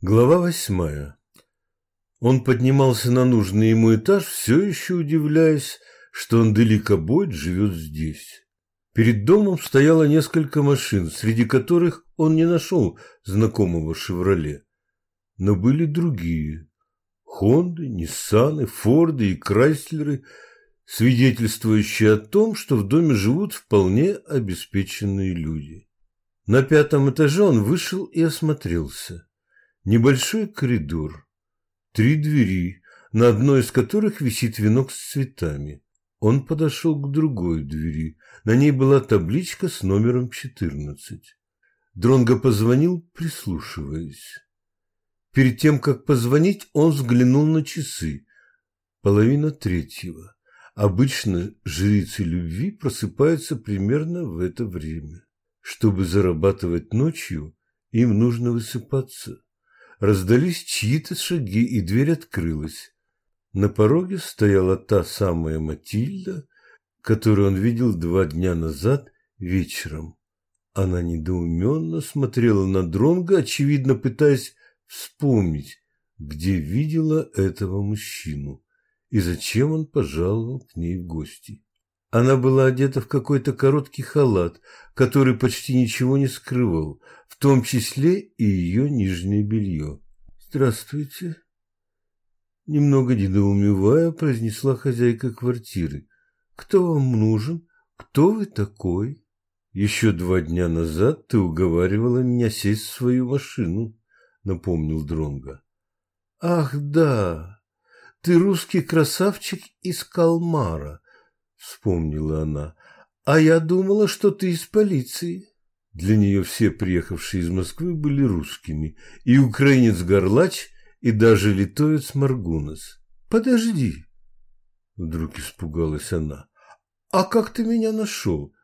Глава восьмая. Он поднимался на нужный ему этаж, все еще удивляясь, что он Деликобойд живет здесь. Перед домом стояло несколько машин, среди которых он не нашел знакомого «Шевроле». Но были другие – Хонды, Ниссаны, Форды и Крайслеры, свидетельствующие о том, что в доме живут вполне обеспеченные люди. На пятом этаже он вышел и осмотрелся. Небольшой коридор, три двери, на одной из которых висит венок с цветами. Он подошел к другой двери. На ней была табличка с номером 14. Дронго позвонил, прислушиваясь. Перед тем, как позвонить, он взглянул на часы. Половина третьего. Обычно жрицы любви просыпаются примерно в это время. Чтобы зарабатывать ночью, им нужно высыпаться. Раздались чьи-то шаги, и дверь открылась. На пороге стояла та самая Матильда, которую он видел два дня назад вечером. Она недоуменно смотрела на Дронга, очевидно пытаясь вспомнить, где видела этого мужчину и зачем он пожаловал к ней в гости. Она была одета в какой-то короткий халат, который почти ничего не скрывал, в том числе и ее нижнее белье. «Здравствуйте!» Немного недоумевая, произнесла хозяйка квартиры. «Кто вам нужен? Кто вы такой?» «Еще два дня назад ты уговаривала меня сесть в свою машину», — напомнил Дронга. «Ах, да! Ты русский красавчик из Калмара», — вспомнила она. «А я думала, что ты из полиции». Для нее все приехавшие из Москвы были русскими, и украинец Горлач, и даже литовец Маргунас. «Подожди!» Вдруг испугалась она. «А как ты меня нашел?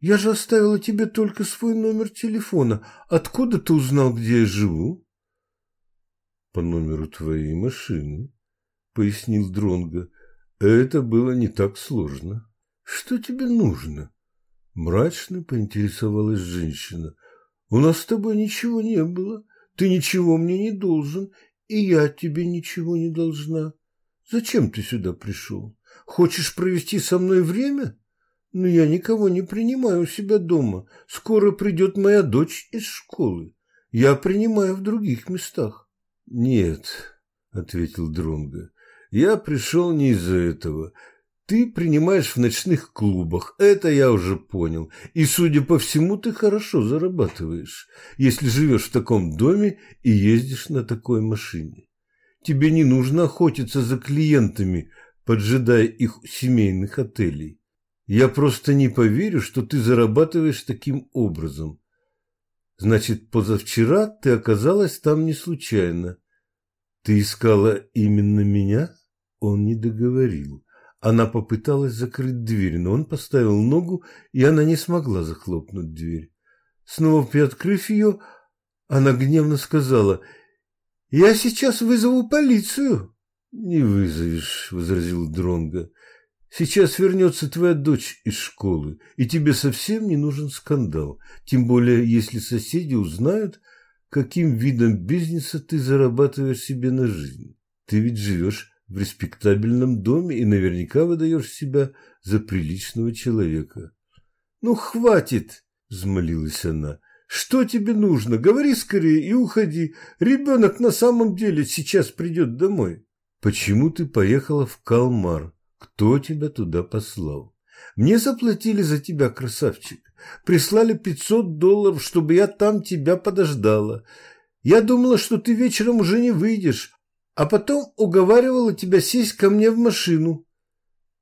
Я же оставила тебе только свой номер телефона. Откуда ты узнал, где я живу?» «По номеру твоей машины», — пояснил Дронго. «Это было не так сложно. Что тебе нужно?» Мрачно поинтересовалась женщина. «У нас с тобой ничего не было. Ты ничего мне не должен, и я тебе ничего не должна. Зачем ты сюда пришел? Хочешь провести со мной время? Но я никого не принимаю у себя дома. Скоро придет моя дочь из школы. Я принимаю в других местах». «Нет», — ответил Дронго, — «я пришел не из-за этого. Ты принимаешь в ночных клубах, это я уже понял. И, судя по всему, ты хорошо зарабатываешь, если живешь в таком доме и ездишь на такой машине. Тебе не нужно охотиться за клиентами, поджидая их семейных отелей. Я просто не поверю, что ты зарабатываешь таким образом. Значит, позавчера ты оказалась там не случайно. Ты искала именно меня? Он не договорил. Она попыталась закрыть дверь, но он поставил ногу, и она не смогла захлопнуть дверь. Снова приоткрыв ее, она гневно сказала, «Я сейчас вызову полицию». «Не вызовешь», — возразил Дронго. «Сейчас вернется твоя дочь из школы, и тебе совсем не нужен скандал, тем более если соседи узнают, каким видом бизнеса ты зарабатываешь себе на жизнь. Ты ведь живешь в респектабельном доме и наверняка выдаешь себя за приличного человека. «Ну, хватит!» – взмолилась она. «Что тебе нужно? Говори скорее и уходи. Ребенок на самом деле сейчас придет домой». «Почему ты поехала в Калмар? Кто тебя туда послал?» «Мне заплатили за тебя, красавчик. Прислали пятьсот долларов, чтобы я там тебя подождала. Я думала, что ты вечером уже не выйдешь, а потом уговаривала тебя сесть ко мне в машину.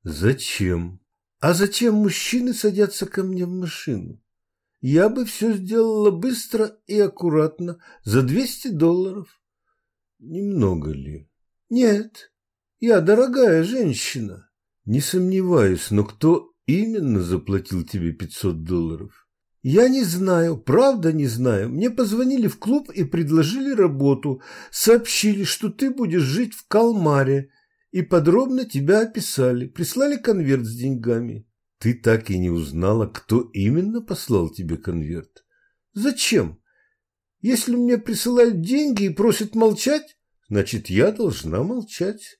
Зачем? А зачем мужчины садятся ко мне в машину? Я бы все сделала быстро и аккуратно, за 200 долларов. Немного ли? Нет, я дорогая женщина. Не сомневаюсь, но кто именно заплатил тебе 500 долларов? Я не знаю, правда не знаю. Мне позвонили в клуб и предложили работу. Сообщили, что ты будешь жить в Калмаре. И подробно тебя описали. Прислали конверт с деньгами. Ты так и не узнала, кто именно послал тебе конверт. Зачем? Если мне присылают деньги и просят молчать, значит, я должна молчать.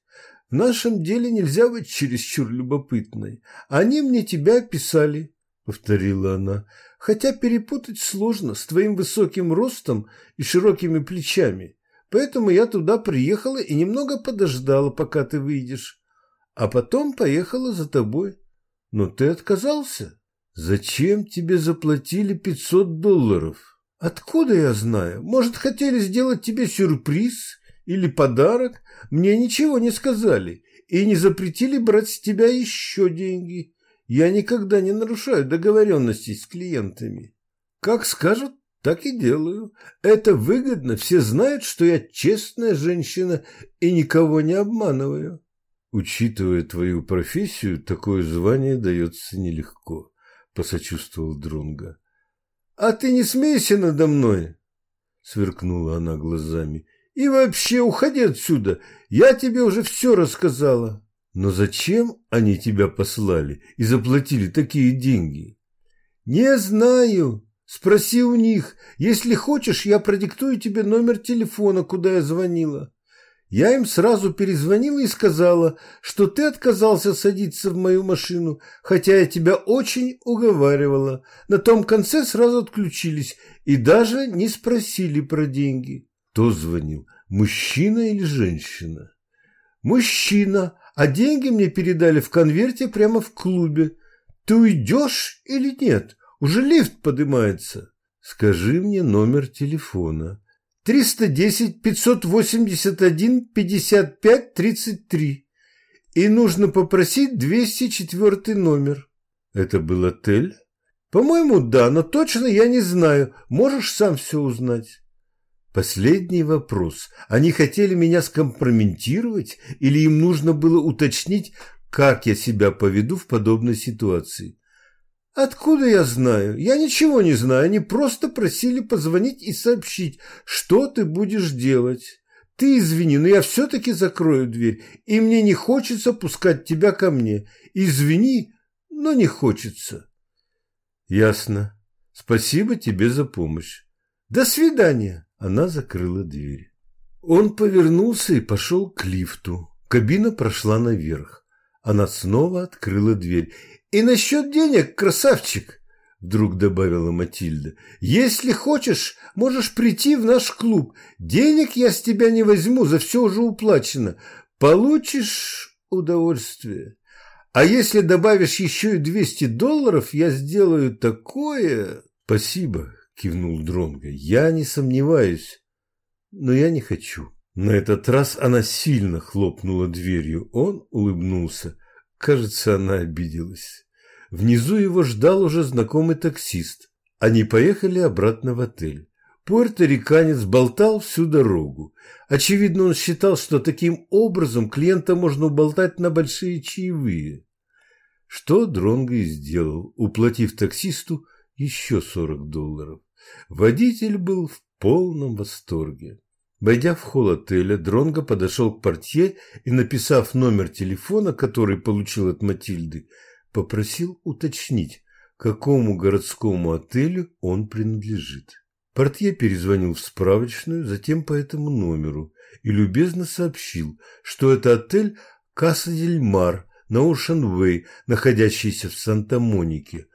В нашем деле нельзя быть чересчур любопытной. Они мне тебя описали, — повторила она, — хотя перепутать сложно с твоим высоким ростом и широкими плечами. Поэтому я туда приехала и немного подождала, пока ты выйдешь. А потом поехала за тобой. Но ты отказался. Зачем тебе заплатили пятьсот долларов? Откуда я знаю? Может, хотели сделать тебе сюрприз или подарок? Мне ничего не сказали и не запретили брать с тебя еще деньги. Я никогда не нарушаю договоренностей с клиентами. Как скажут, так и делаю. Это выгодно, все знают, что я честная женщина и никого не обманываю. Учитывая твою профессию, такое звание дается нелегко, посочувствовал Дронга. А ты не смейся надо мной, сверкнула она глазами. И вообще уходи отсюда. Я тебе уже все рассказала. Но зачем они тебя послали и заплатили такие деньги? Не знаю. Спроси у них. Если хочешь, я продиктую тебе номер телефона, куда я звонила. Я им сразу перезвонила и сказала, что ты отказался садиться в мою машину, хотя я тебя очень уговаривала. На том конце сразу отключились и даже не спросили про деньги. Кто звонил, мужчина или женщина? Мужчина, а деньги мне передали в конверте прямо в клубе. Ты уйдешь или нет? Уже лифт поднимается. Скажи мне номер телефона. 310-581-55-33. И нужно попросить 204 номер. Это был отель? По-моему, да, но точно я не знаю. Можешь сам все узнать. Последний вопрос. Они хотели меня скомпрометировать или им нужно было уточнить, как я себя поведу в подобной ситуации? Откуда я знаю? Я ничего не знаю. Они просто просили позвонить и сообщить, что ты будешь делать. Ты извини, но я все-таки закрою дверь, и мне не хочется пускать тебя ко мне. Извини, но не хочется. Ясно. Спасибо тебе за помощь. До свидания. Она закрыла дверь. Он повернулся и пошел к лифту. Кабина прошла наверх. Она снова открыла дверь и насчет денег, красавчик, вдруг добавила Матильда. Если хочешь, можешь прийти в наш клуб. Денег я с тебя не возьму, за все уже уплачено. Получишь удовольствие. А если добавишь еще и двести долларов, я сделаю такое... Спасибо, кивнул Дронго. Я не сомневаюсь, но я не хочу. На этот раз она сильно хлопнула дверью. Он улыбнулся. Кажется, она обиделась. Внизу его ждал уже знакомый таксист. Они поехали обратно в отель. Пуэрториканец болтал всю дорогу. Очевидно, он считал, что таким образом клиента можно уболтать на большие чаевые. Что Дронго и сделал, уплатив таксисту еще 40 долларов. Водитель был в полном восторге. Войдя в холл отеля, Дронго подошел к портье и, написав номер телефона, который получил от Матильды, попросил уточнить, какому городскому отелю он принадлежит. Портье перезвонил в справочную, затем по этому номеру и любезно сообщил, что это отель Касса Дель Мар на Оушен-Вэй, находящийся в Санта-Монике.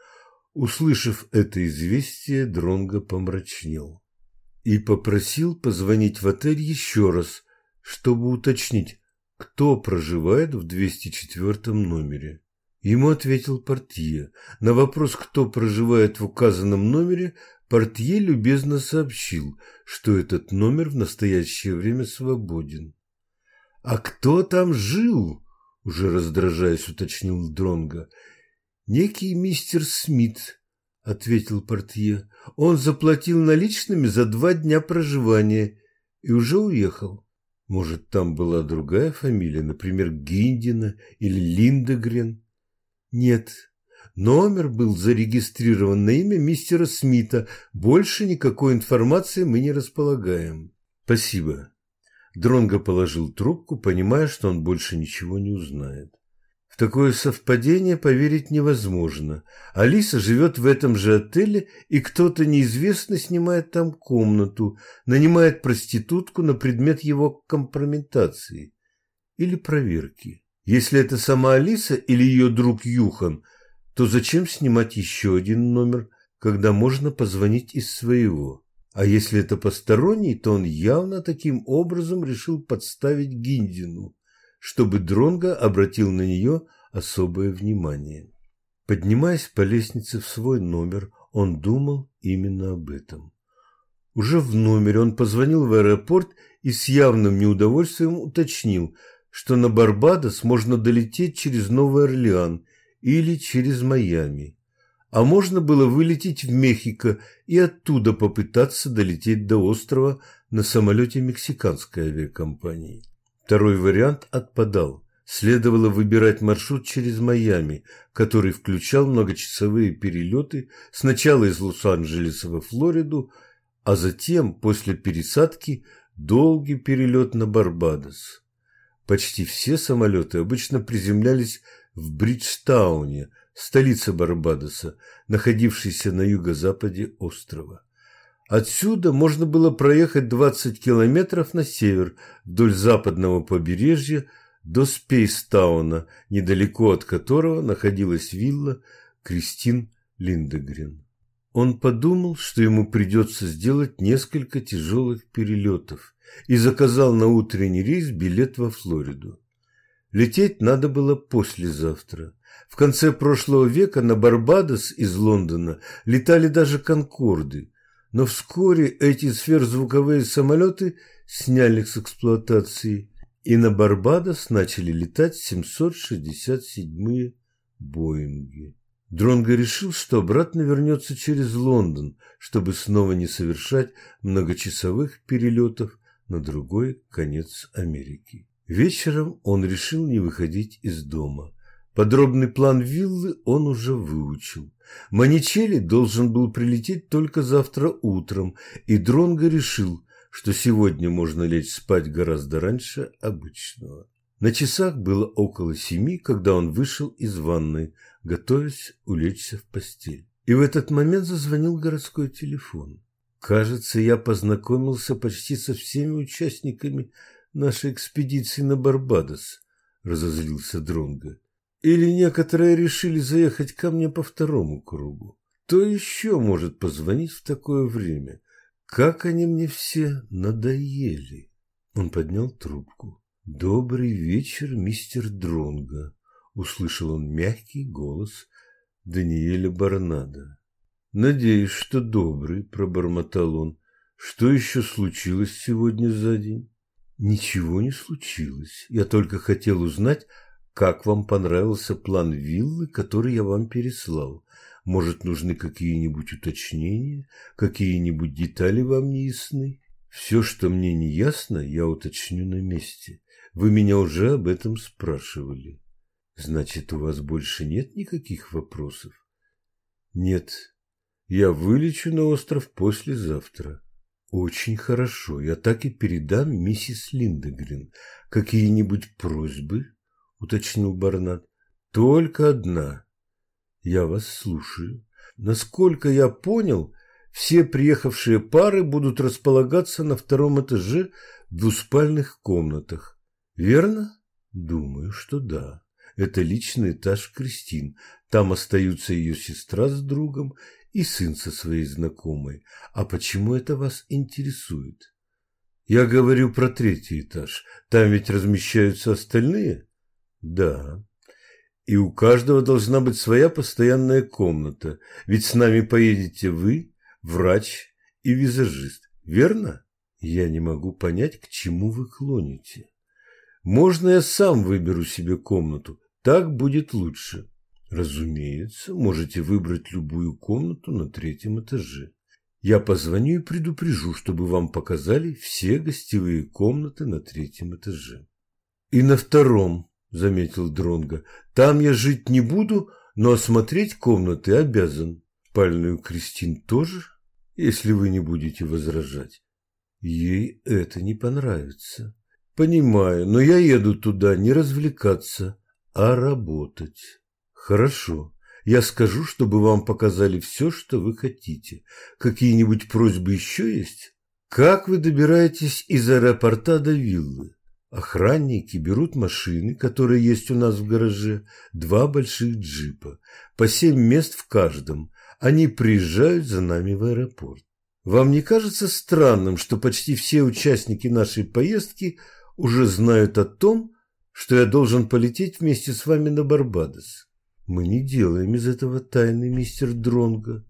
Услышав это известие, Дронго помрачнел и попросил позвонить в отель еще раз, чтобы уточнить, кто проживает в 204 номере. Ему ответил портье. На вопрос, кто проживает в указанном номере, портье любезно сообщил, что этот номер в настоящее время свободен. «А кто там жил?» – уже раздражаясь, уточнил Дронга. «Некий мистер Смит», – ответил портье. «Он заплатил наличными за два дня проживания и уже уехал». Может, там была другая фамилия, например, Гиндина или Линдегрен? Нет. Номер был зарегистрирован на имя мистера Смита. Больше никакой информации мы не располагаем. Спасибо. Дронго положил трубку, понимая, что он больше ничего не узнает. Такое совпадение поверить невозможно. Алиса живет в этом же отеле, и кто-то неизвестный снимает там комнату, нанимает проститутку на предмет его компрометации или проверки. Если это сама Алиса или ее друг Юхан, то зачем снимать еще один номер, когда можно позвонить из своего? А если это посторонний, то он явно таким образом решил подставить Гиндину, чтобы Дронго обратил на нее особое внимание. Поднимаясь по лестнице в свой номер, он думал именно об этом. Уже в номере он позвонил в аэропорт и с явным неудовольствием уточнил, что на Барбадос можно долететь через Новый Орлеан или через Майами а можно было вылететь в Мехико и оттуда попытаться долететь до острова на самолете мексиканской авиакомпании. Второй вариант отпадал. Следовало выбирать маршрут через Майами, который включал многочасовые перелеты сначала из Лос-Анджелеса во Флориду, а затем, после пересадки, долгий перелет на Барбадос. Почти все самолеты обычно приземлялись в Бриджтауне, столица Барбадоса, находившейся на юго-западе острова. Отсюда можно было проехать 20 километров на север вдоль западного побережья до Спейстауна, недалеко от которого находилась вилла Кристин Линдегрен. Он подумал, что ему придется сделать несколько тяжелых перелетов и заказал на утренний рейс билет во Флориду. Лететь надо было послезавтра. В конце прошлого века на Барбадос из Лондона летали даже «Конкорды», но вскоре эти сверхзвуковые самолеты сняли с эксплуатации, и на Барбадос начали летать 767-е «Боинги». Дронго решил, что обратно вернется через Лондон, чтобы снова не совершать многочасовых перелетов на другой конец Америки. Вечером он решил не выходить из дома. Подробный план виллы он уже выучил. Маничели должен был прилететь только завтра утром, и Дронго решил, что сегодня можно лечь спать гораздо раньше обычного. На часах было около семи, когда он вышел из ванной, готовясь улечься в постель. И в этот момент зазвонил городской телефон. Кажется, я познакомился почти со всеми участниками нашей экспедиции на Барбадос, разозлился Дронго. Или некоторые решили заехать ко мне по второму кругу. Кто еще может позвонить в такое время? Как они мне все надоели. Он поднял трубку. Добрый вечер, мистер Дронга, услышал он мягкий голос Даниэля Барнада. Надеюсь, что добрый, пробормотал он. Что еще случилось сегодня за день? Ничего не случилось. Я только хотел узнать, как вам понравился план виллы, который я вам переслал? Может, нужны какие-нибудь уточнения? Какие-нибудь детали вам не ясны? Все, что мне не ясно, я уточню на месте. Вы меня уже об этом спрашивали. Значит, у вас больше нет никаких вопросов? Нет. Я вылечу на остров послезавтра. Очень хорошо. Я так и передам миссис Линдегрен. Какие-нибудь просьбы? – уточнил Барнат. «Только одна. Я вас слушаю. Насколько я понял, все приехавшие пары будут располагаться на втором этаже в двуспальных комнатах. Верно? Думаю, что да. Это личный этаж Кристин. Там остаются ее сестра с другом и сын со своей знакомой. А почему это вас интересует? Я говорю про третий этаж. Там ведь размещаются остальные? Да. И у каждого должна быть своя постоянная комната, ведь с нами поедете вы, врач и визажист, верно? Я не могу понять, к чему вы клоните. Можно я сам выберу себе комнату, так будет лучше. Разумеется, можете выбрать любую комнату на третьем этаже. Я позвоню и предупрежу, чтобы вам показали все гостевые комнаты на третьем этаже. И на втором – заметил Дронго. «Там я жить не буду, но осмотреть комнаты обязан. Спальную Кристин тоже, если вы не будете возражать. Ей это не понравится. Понимаю, но я еду туда не развлекаться, а работать. Хорошо. Я скажу, чтобы вам показали все, что вы хотите. Какие-нибудь просьбы еще есть? Как вы добираетесь из аэропорта до виллы? Охранники берут машины, которые есть у нас в гараже, два больших джипа, по семь мест в каждом. Они приезжают за нами в аэропорт. Вам не кажется странным, что почти все участники нашей поездки уже знают о том, что я должен полететь вместе с вами на Барбадос? Мы не делаем из этого тайны, мистер Дронго.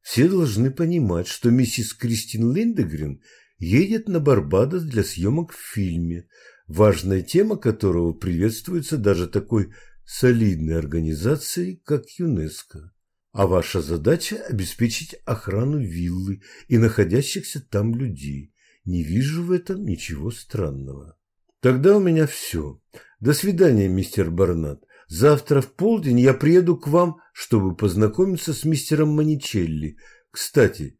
Все должны понимать, что миссис Кристин Линдегрен едет на Барбадос для съемок в фильме, важная тема которого приветствуется даже такой солидной организацией, как ЮНЕСКО. А ваша задача – обеспечить охрану виллы и находящихся там людей. Не вижу в этом ничего странного. Тогда у меня все. До свидания, мистер Барнат. Завтра в полдень я приеду к вам, чтобы познакомиться с мистером Маничелли. Кстати,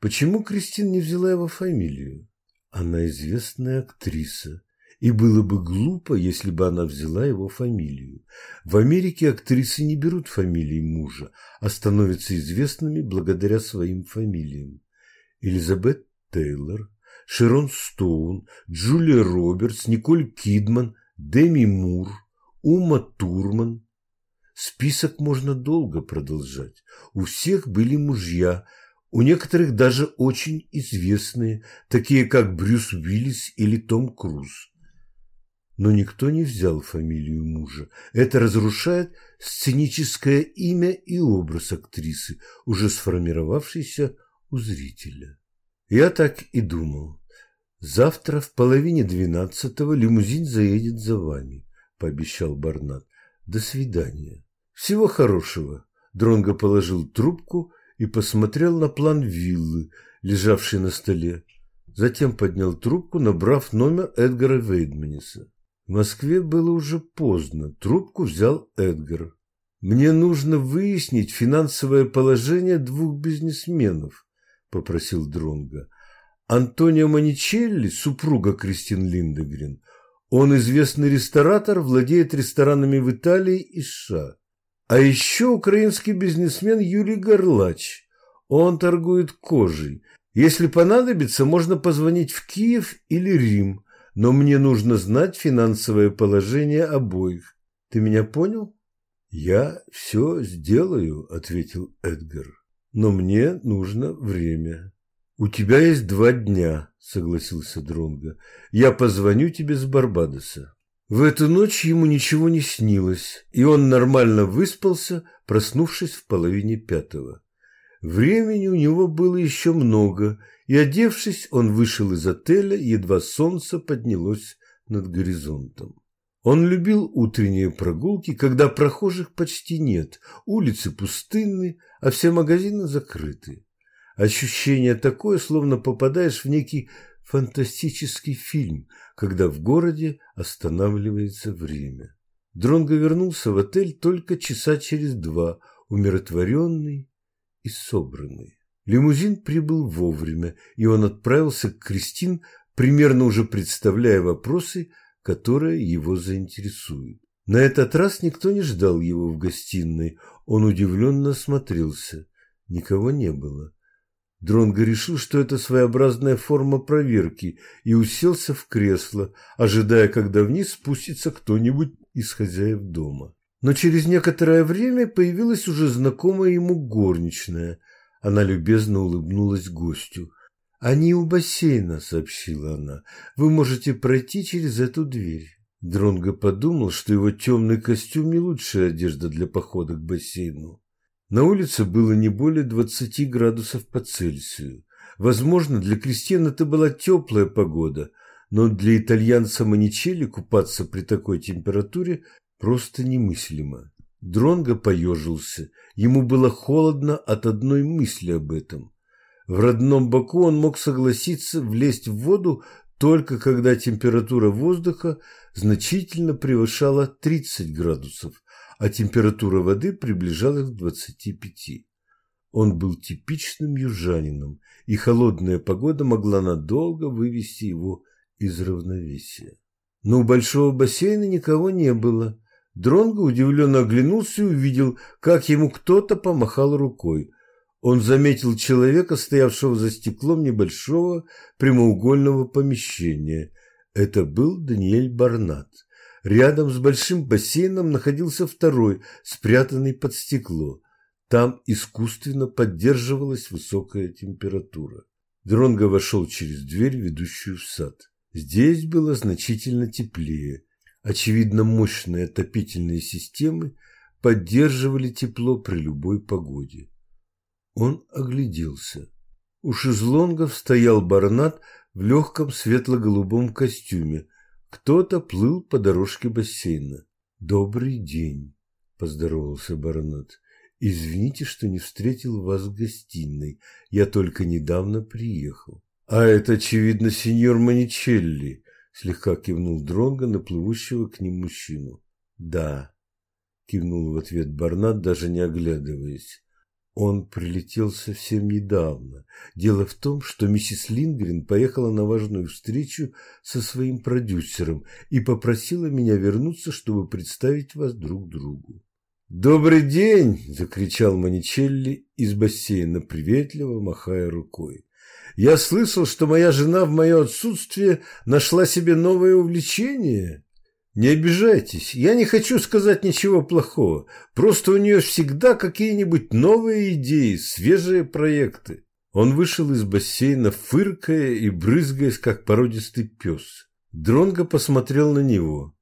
почему Кристин не взяла его фамилию? Она известная актриса. И было бы глупо, если бы она взяла его фамилию. В Америке актрисы не берут фамилии мужа, а становятся известными благодаря своим фамилиям. Элизабет Тейлор, Шерон Стоун, Джулия Робертс, Николь Кидман, Деми Мур, Ума Турман. Список можно долго продолжать. У всех были мужья, у некоторых даже очень известные, такие как Брюс Уиллис или Том Круз. Но никто не взял фамилию мужа. Это разрушает сценическое имя и образ актрисы, уже сформировавшийся у зрителя. Я так и думал. Завтра в половине двенадцатого лимузин заедет за вами, пообещал Барнат. До свидания. Всего хорошего. Дронго положил трубку и посмотрел на план виллы, лежавший на столе. Затем поднял трубку, набрав номер Эдгара Вейдманиса. В Москве было уже поздно. Трубку взял Эдгар. «Мне нужно выяснить финансовое положение двух бизнесменов», – попросил Дронга. «Антонио Маничелли, супруга Кристин Линдегрен, он известный ресторатор, владеет ресторанами в Италии и США. А еще украинский бизнесмен Юрий Горлач. Он торгует кожей. Если понадобится, можно позвонить в Киев или Рим но мне нужно знать финансовое положение обоих. Ты меня понял? Я все сделаю, ответил Эдгар. Но мне нужно время. У тебя есть два дня, согласился Дронго. Я позвоню тебе с Барбадоса. В эту ночь ему ничего не снилось, и он нормально выспался, проснувшись в половине пятого. Времени у него было еще много, и, одевшись, он вышел из отеля, едва солнце поднялось над горизонтом. Он любил утренние прогулки, когда прохожих почти нет, улицы пустынны, а все магазины закрыты. Ощущение такое, словно попадаешь в некий фантастический фильм, когда в городе останавливается время. Дронго вернулся в отель только часа через два, умиротворенный и собранный. Лимузин прибыл вовремя, и он отправился к Кристин, примерно уже представляя вопросы, которые его заинтересуют. На этот раз никто не ждал его в гостиной. Он удивленно осмотрелся. Никого не было. Дронго решил, что это своеобразная форма проверки, и уселся в кресло, ожидая, когда вниз спустится кто-нибудь из хозяев дома. Но через некоторое время появилась уже знакомая ему горничная. Она любезно улыбнулась гостю. «Они у бассейна», — сообщила она. «Вы можете пройти через эту дверь». Дронго подумал, что его темный костюм не лучшая одежда для похода к бассейну. На улице было не более двадцати градусов по Цельсию. Возможно, для крестьян это была теплая погода, но для итальянца Маничелли купаться при такой температуре просто немыслимо. Дронго поежился. Ему было холодно от одной мысли об этом. В родном Баку он мог согласиться влезть в воду только когда температура воздуха значительно превышала 30 градусов, а температура воды приближалась к 25. Он был типичным южанином, и холодная погода могла надолго вывести его из равновесия. Но у большого бассейна никого не было. Дронго удивленно оглянулся и увидел, как ему кто-то помахал рукой. Он заметил человека, стоявшего за стеклом небольшого прямоугольного помещения. Это был Даниэль Барнат. Рядом с большим бассейном находился второй, спрятанный под стекло. Там искусственно поддерживалась высокая температура. Дронго вошел через дверь, ведущую в сад. Здесь было значительно теплее. Очевидно, мощные отопительные системы поддерживали тепло при любой погоде. Он огляделся. У шезлонгов стоял барнат в легком светло-голубом костюме. Кто-то плыл по дорожке бассейна. «Добрый день», – поздоровался барнат. «Извините, что не встретил вас в гостиной. Я только недавно приехал». «А это, очевидно, сеньор Маничелли», – слегка кивнул Дронго на плывущего к ним мужчину. «Да», – кивнул в ответ Барнат, даже не оглядываясь. Он прилетел совсем недавно. Дело в том, что миссис Лингрен поехала на важную встречу со своим продюсером и попросила меня вернуться, чтобы представить вас друг другу. «Добрый день!» – закричал Маничелли из бассейна, приветливо махая рукой. «Я слышал, что моя жена в мое отсутствие нашла себе новое увлечение». Не обижайтесь, я не хочу сказать ничего плохого. Просто у нее всегда какие-нибудь новые идеи, свежие проекты. Он вышел из бассейна, фыркая и брызгаясь, как породистый пес. Дронго посмотрел на него.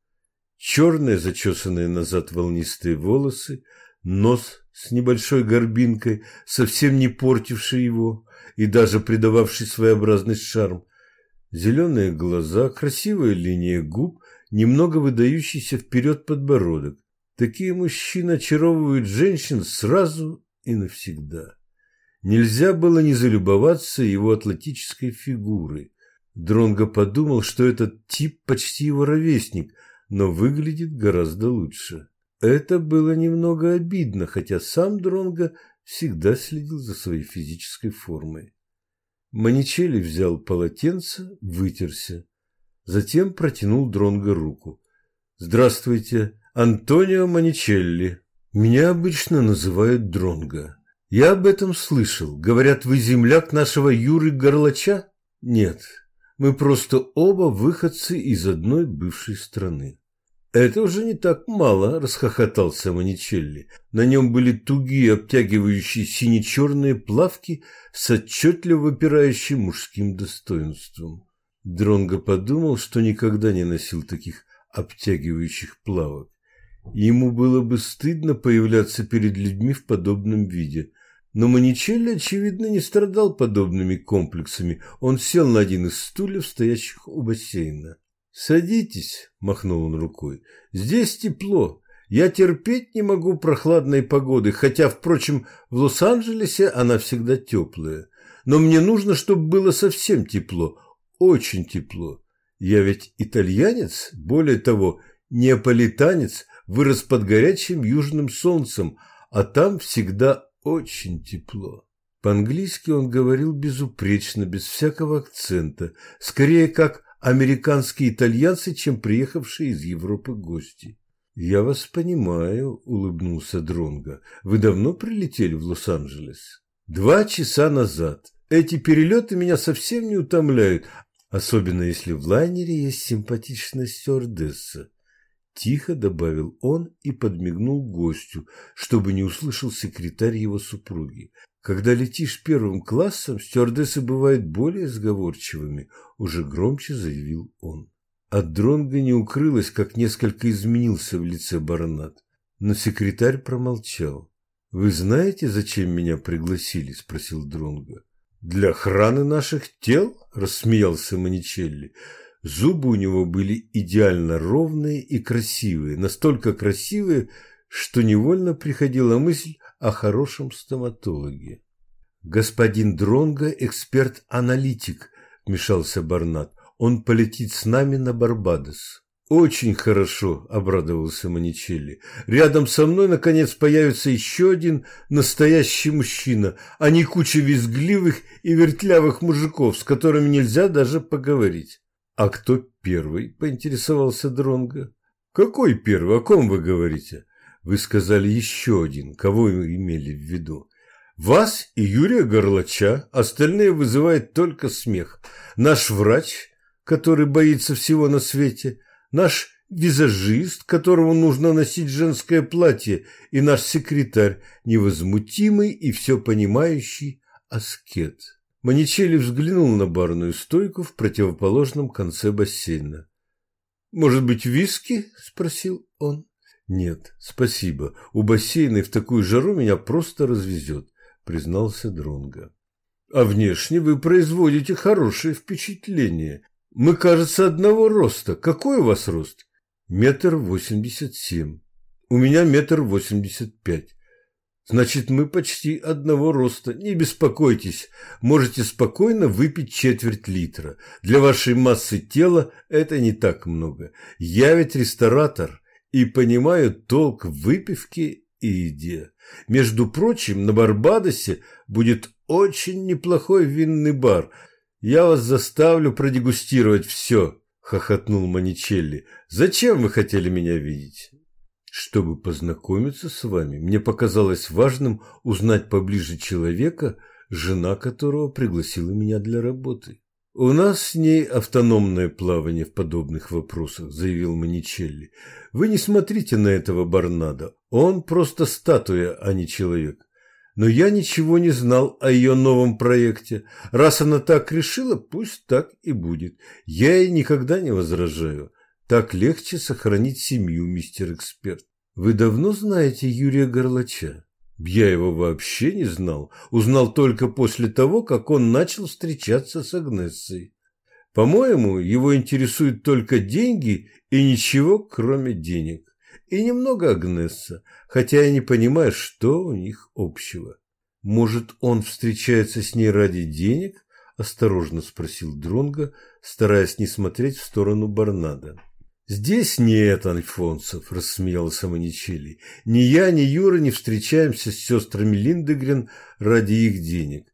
Черные, зачесанные назад волнистые волосы, нос с небольшой горбинкой, совсем не портивший его и даже придававший своеобразный шарм, зеленые глаза, красивая линия губ немного выдающийся вперед подбородок. Такие мужчины очаровывают женщин сразу и навсегда. Нельзя было не залюбоваться его атлетической фигурой. Дронго подумал, что этот тип почти его ровесник, но выглядит гораздо лучше. Это было немного обидно, хотя сам Дронго всегда следил за своей физической формой. Маничели взял полотенце, вытерся. Затем протянул Дронго руку. «Здравствуйте, Антонио Маничелли. Меня обычно называют Дронго. Я об этом слышал. Говорят, вы земляк нашего Юры Горлача? Нет, мы просто оба выходцы из одной бывшей страны. «Это уже не так мало», – расхохотался Маничелли. На нем были тугие, обтягивающие сине-черные плавки с отчетливо выпирающим мужским достоинством. Дронго подумал, что никогда не носил таких обтягивающих плавок. Ему было бы стыдно появляться перед людьми в подобном виде. Но Маничелли, очевидно, не страдал подобными комплексами. Он сел на один из стульев, стоящих у бассейна. «Садитесь», – махнул он рукой. «Здесь тепло. Я терпеть не могу прохладной погоды, хотя, впрочем, в Лос-Анджелесе она всегда теплая. Но мне нужно, чтобы было совсем тепло, очень тепло. Я ведь итальянец, более того, неаполитанец, вырос под горячим южным солнцем, а там всегда очень тепло. По-английски он говорил безупречно, без всякого акцента, скорее как американские итальянцы, чем приехавшие из Европы гости. «Я вас понимаю», – улыбнулся Дронго. «Вы давно прилетели в Лос-Анджелес?» «Два часа назад. Эти перелеты меня совсем не утомляют, особенно если в лайнере есть симпатичная стюардесса. Тихо добавил он и подмигнул гостю, чтобы не услышал секретарь его супруги. Когда летишь первым классом, стюардессы бывают более сговорчивыми, уже громче заявил он. От Дронга не укрылось, как несколько изменился в лице баронат. Но секретарь промолчал. «Вы знаете, зачем меня пригласили?» – спросил Дронга. «Для охраны наших тел?» – рассмеялся Маничелли. Зубы у него были идеально ровные и красивые, настолько красивые, что невольно приходила мысль о хорошем стоматологе. «Господин Дронго – эксперт-аналитик», – вмешался Барнат. «Он полетит с нами на Барбадос». «Очень хорошо», – обрадовался Маничелли. «Рядом со мной, наконец, появится еще один настоящий мужчина, а не куча визгливых и вертлявых мужиков, с которыми нельзя даже поговорить». «А кто первый?» – поинтересовался Дронго. Какой первый? О ком вы говорите? Вы сказали еще один. Кого вы имели в виду? Вас и Юрия Горлача, остальные вызывают только смех. Наш врач, который боится всего на свете, наш визажист, которому нужно носить женское платье, и наш секретарь, невозмутимый и все понимающий аскет. Маничелли взглянул на барную стойку в противоположном конце бассейна. «Может быть, виски?» – спросил он. «Нет, спасибо. У бассейна и в такую жару меня просто развезет», – признался Дронго. «А внешне вы производите хорошее впечатление. Мы, кажется, одного роста. Какой у вас рост?» «Метр восемьдесят семь. У меня метр восемьдесят пять. Значит, мы почти одного роста. Не беспокойтесь, можете спокойно выпить четверть литра. Для вашей массы тела это не так много. Я ведь ресторатор и понимаю толк в выпивке и еде. Между прочим, на Барбадосе будет очень неплохой винный бар. Я вас заставлю продегустировать все, хохотнул Маничелли. Зачем вы хотели меня видеть? Чтобы познакомиться с вами, мне показалось важным узнать поближе человека, жена которого пригласила меня для работы. «У нас с ней автономное плавание в подобных вопросах», – заявил Маничелли. «Вы не смотрите на этого Барнада. Он просто статуя, а не человек. Но я ничего не знал о ее новом проекте. Раз она так решила, пусть так и будет. Я ей никогда не возражаю. Так легче сохранить семью, мистер эксперт. Вы давно знаете Юрия Горлача? Я его вообще не знал. Узнал только после того, как он начал встречаться с Агнессой. По-моему, его интересуют только деньги и ничего, кроме денег. И немного Агнесса, хотя я не понимаю, что у них общего. Может, он встречается с ней ради денег? Осторожно спросил Дронго, стараясь не смотреть в сторону Барнада. «Здесь нет, Альфонсов», – рассмеялся Маничелли. «Ни я, ни Юра не встречаемся с сестрами Линдегрен ради их денег.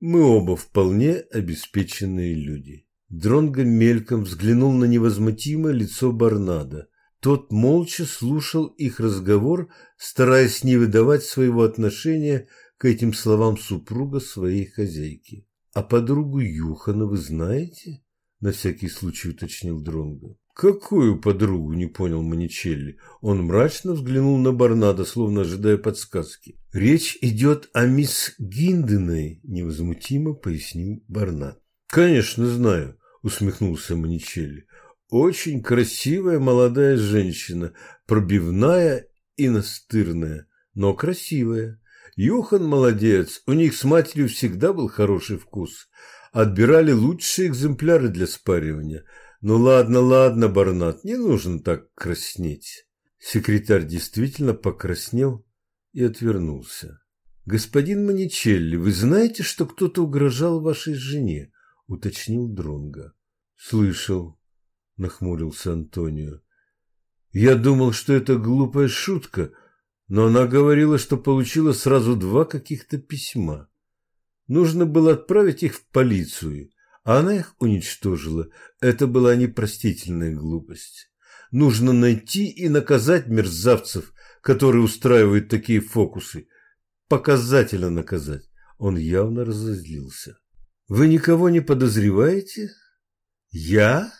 Мы оба вполне обеспеченные люди». Дронго мельком взглянул на невозмутимое лицо Барнада. Тот молча слушал их разговор, стараясь не выдавать своего отношения к этим словам супруга своей хозяйки. «А подругу Юхана вы знаете?» – на всякий случай уточнил Дронго. «Какую подругу?» – не понял Маничелли. Он мрачно взглянул на Барнада, словно ожидая подсказки. «Речь идет о мисс Гинденой», – невозмутимо пояснил Барнад. «Конечно знаю», – усмехнулся Маничелли. «Очень красивая молодая женщина, пробивная и настырная, но красивая. Юхан молодец, у них с матерью всегда был хороший вкус. Отбирали лучшие экземпляры для спаривания – «Ну ладно, ладно, Барнат, не нужно так краснеть». Секретарь действительно покраснел и отвернулся. «Господин Маничелли, вы знаете, что кто-то угрожал вашей жене?» – уточнил Дронга. «Слышал», – нахмурился Антонио. «Я думал, что это глупая шутка, но она говорила, что получила сразу два каких-то письма. Нужно было отправить их в полицию, а она их уничтожила. Это была непростительная глупость. Нужно найти и наказать мерзавцев, которые устраивают такие фокусы. Показательно наказать. Он явно разозлился. Вы никого не подозреваете? Я?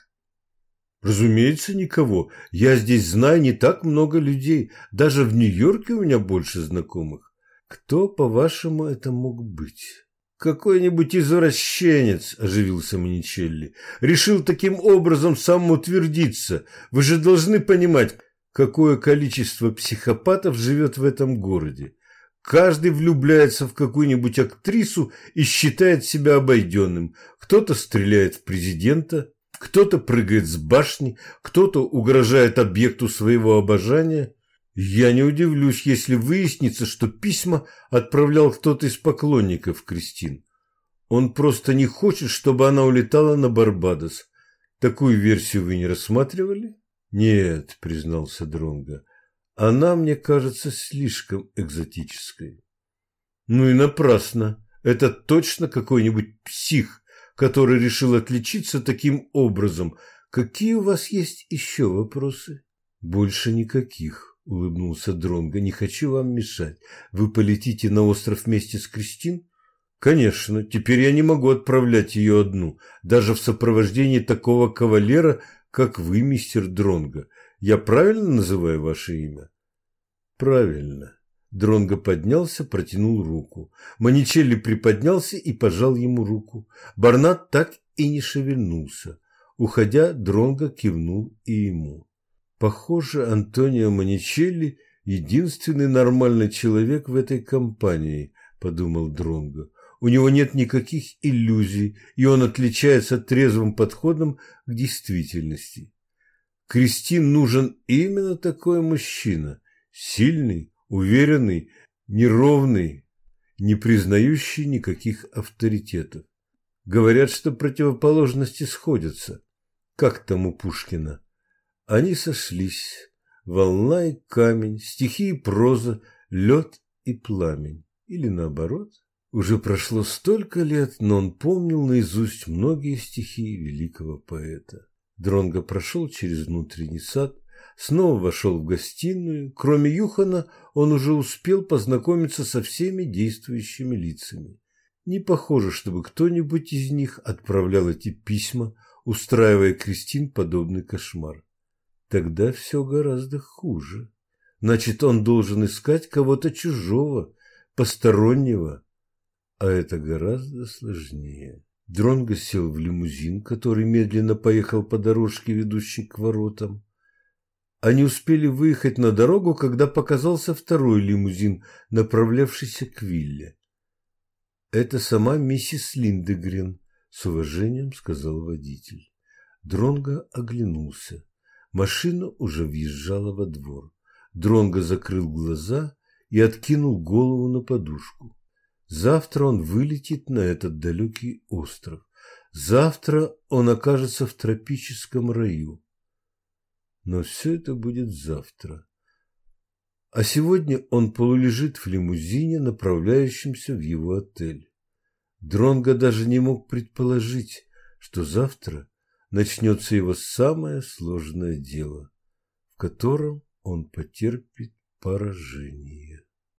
Разумеется, никого. Я здесь знаю не так много людей. Даже в Нью-Йорке у меня больше знакомых. Кто, по-вашему, это мог быть? «Какой-нибудь извращенец», – оживился Маничелли, – «решил таким образом самоутвердиться. Вы же должны понимать, какое количество психопатов живет в этом городе. Каждый влюбляется в какую-нибудь актрису и считает себя обойденным. Кто-то стреляет в президента, кто-то прыгает с башни, кто-то угрожает объекту своего обожания. Я не удивлюсь, если выяснится, что письма отправлял кто-то из поклонников Кристин. Он просто не хочет, чтобы она улетала на Барбадос. Такую версию вы не рассматривали? Нет, признался Дронга. Она мне кажется слишком экзотической. Ну и напрасно. Это точно какой-нибудь псих, который решил отличиться таким образом. Какие у вас есть еще вопросы? Больше никаких, улыбнулся Дронго. Не хочу вам мешать. Вы полетите на остров вместе с Кристин? Конечно, теперь я не могу отправлять ее одну, даже в сопровождении такого кавалера, как вы, мистер Дронго. Я правильно называю ваше имя? Правильно. Дронго поднялся, протянул руку. Маничелли приподнялся и пожал ему руку. Барнат так и не шевельнулся. Уходя, Дронго кивнул и ему. Похоже, Антонио Маничелли – единственный нормальный человек в этой компании, подумал Дронго. У него нет никаких иллюзий, и он отличается трезвым подходом к действительности. Кристин нужен именно такой мужчина – сильный, уверенный, неровный, не признающий никаких авторитетов. Говорят, что противоположности сходятся, как там у Пушкина. Они сошлись. Волна и камень, стихи и проза, лед и пламень. Или наоборот. Уже прошло столько лет, но он помнил наизусть многие стихи великого поэта. Дронго прошел через внутренний сад, снова вошел в гостиную. Кроме Юхана, он уже успел познакомиться со всеми действующими лицами. Не похоже, чтобы кто-нибудь из них отправлял эти письма, устраивая Кристин подобный кошмар. Тогда все гораздо хуже. Значит, он должен искать кого-то чужого, постороннего. А это гораздо сложнее. Дронго сел в лимузин, который медленно поехал по дорожке, ведущей к воротам. Они успели выехать на дорогу, когда показался второй лимузин, направлявшийся к вилле. «Это сама миссис Линдегрен», — с уважением сказал водитель. Дронго оглянулся. Машина уже въезжала во двор. Дронго закрыл глаза и откинул голову на подушку. Завтра он вылетит на этот далекий остров. Завтра он окажется в тропическом раю. Но все это будет завтра. А сегодня он полулежит в лимузине, направляющемся в его отель. Дронго даже не мог предположить, что завтра начнется его самое сложное дело, в котором он потерпит поражение.